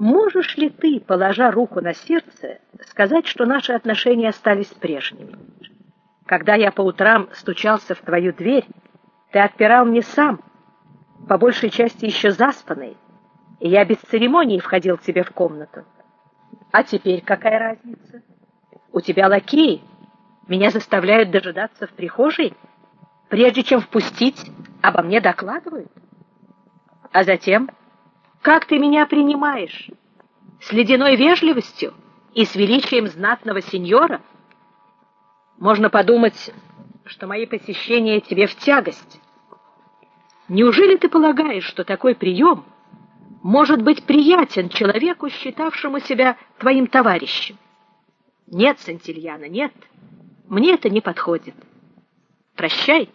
Можешь ли ты, положа руку на сердце, сказать, что наши отношения остались прежними? Когда я по утрам стучался в твою дверь, ты отпирал мне сам, по большей части еще заспанный, и я без церемонии входил к тебе в комнату. А теперь какая разница? У тебя лакеи, меня заставляют дожидаться в прихожей, прежде чем впустить, обо мне докладывают. А затем как ты меня принимаешь? С ледяной вежливостью и с величием знатного сеньора? Можно подумать, что мои посещения тебе в тягость. Неужели ты полагаешь, что такой прием может быть приятен человеку, считавшему себя твоим товарищем? Нет, Сантильяна, нет. Мне это не подходит. Прощай.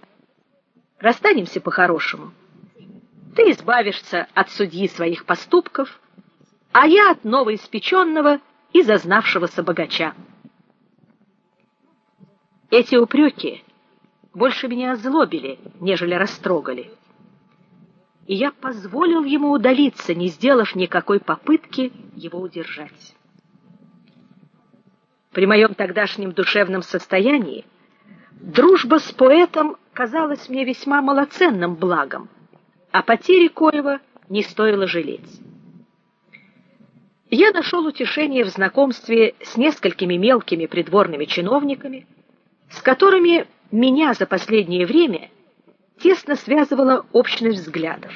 Расстанемся по-хорошему ты избавишься от судьи своих поступков, а я от новоиспеченного и зазнавшегося богача. Эти упреки больше меня озлобили, нежели растрогали. И я позволил ему удалиться, не сделав никакой попытки его удержать. При моем тогдашнем душевном состоянии дружба с поэтом казалась мне весьма малоценным благом а потери коего не стоило жалеть. Я нашел утешение в знакомстве с несколькими мелкими придворными чиновниками, с которыми меня за последнее время тесно связывала общность взглядов.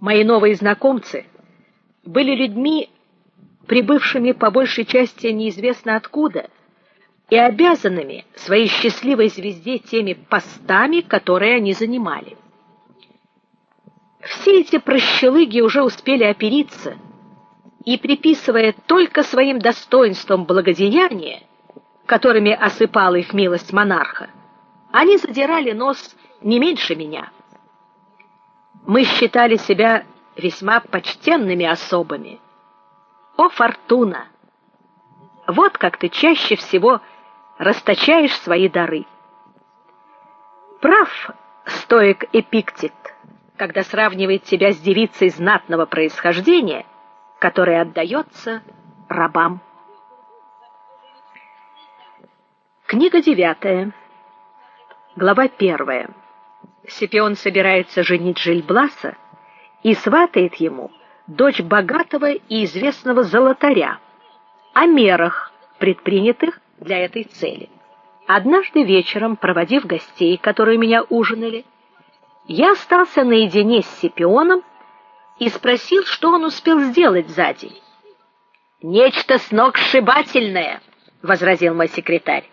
Мои новые знакомцы были людьми, прибывшими по большей части неизвестно откуда, и обязанными своей счастливой звезде теми постами, которые они занимали. Все эти прощелыги уже успели опериться, и приписывая только своим достоинствам благодеяния, которыми осыпала их милость монарха, они задирали нос не меньше меня. Мы считали себя весьма почтенными особами. О, фортуна! Вот как ты чаще всего расточаешь свои дары. Прав стоик Эпиктет когда сравнивает себя с девицей знатного происхождения, которая отдается рабам. Книга девятая. Глава первая. Сипион собирается женить Жильбласа и сватает ему дочь богатого и известного золотаря о мерах, предпринятых для этой цели. Однажды вечером, проводив гостей, которые меня ужинали, я остался наедине с Сипионом и спросил, что он успел сделать за день. Нечто сногсшибательное, возразил мой секретарь.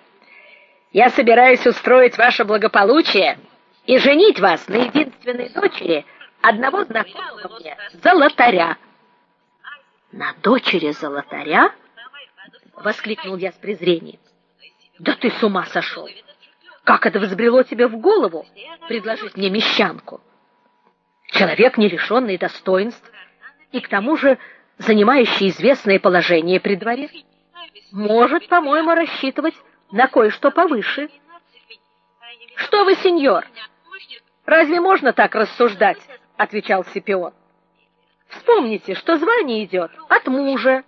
Я собираюсь устроить ваше благополучие и женить вас на единственной дочери одного знакомого мне, золотаря. На дочери золотаря? воскликнул я с презрением. Да ты с ума сошел! Как это взбрело тебе в голову предложить мне мещанку? Человек не лишенный достоинств и к тому же занимающий известное положение при дворе, может, по-моему, рассчитывать на кое-что повыше. Что вы, сеньор? Разве можно так рассуждать, отвечал Сипион. Вспомните, что звание идет от мужа.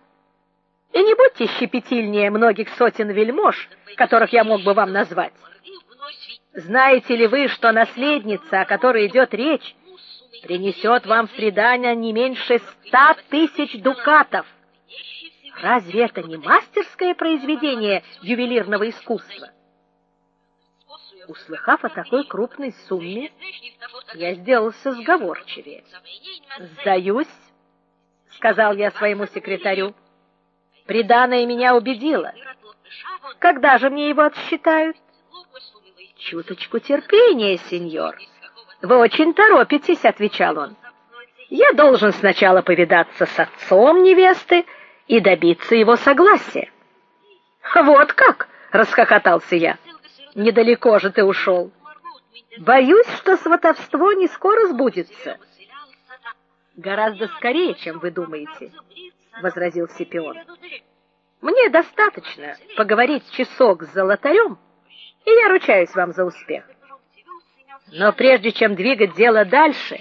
И не будьте щепетильнее многих сотен вельмож, которых я мог бы вам назвать. Знаете ли вы, что наследница, о которой идет речь, принесет вам в приданое не меньше ста тысяч дукатов? Разве это не мастерское произведение ювелирного искусства? Услыхав о такой крупной сумме, я сделался сговорчивее. "Сдаюсь", сказал я своему секретарю. "Приданое меня убедило. Когда же мне его отсчитают?" Чуточку терпения, сеньор. Вы очень торопитесь, отвечал он. Я должен сначала повидаться с отцом невесты и добиться его согласия. Вот как, расхохотался я. Недалеко же ты ушел. Боюсь, что сватовство не скоро сбудется. Гораздо скорее, чем вы думаете, возразил Сипион. Мне достаточно поговорить часок с золотарем и я ручаюсь вам за успех. Но прежде чем двигать дело дальше,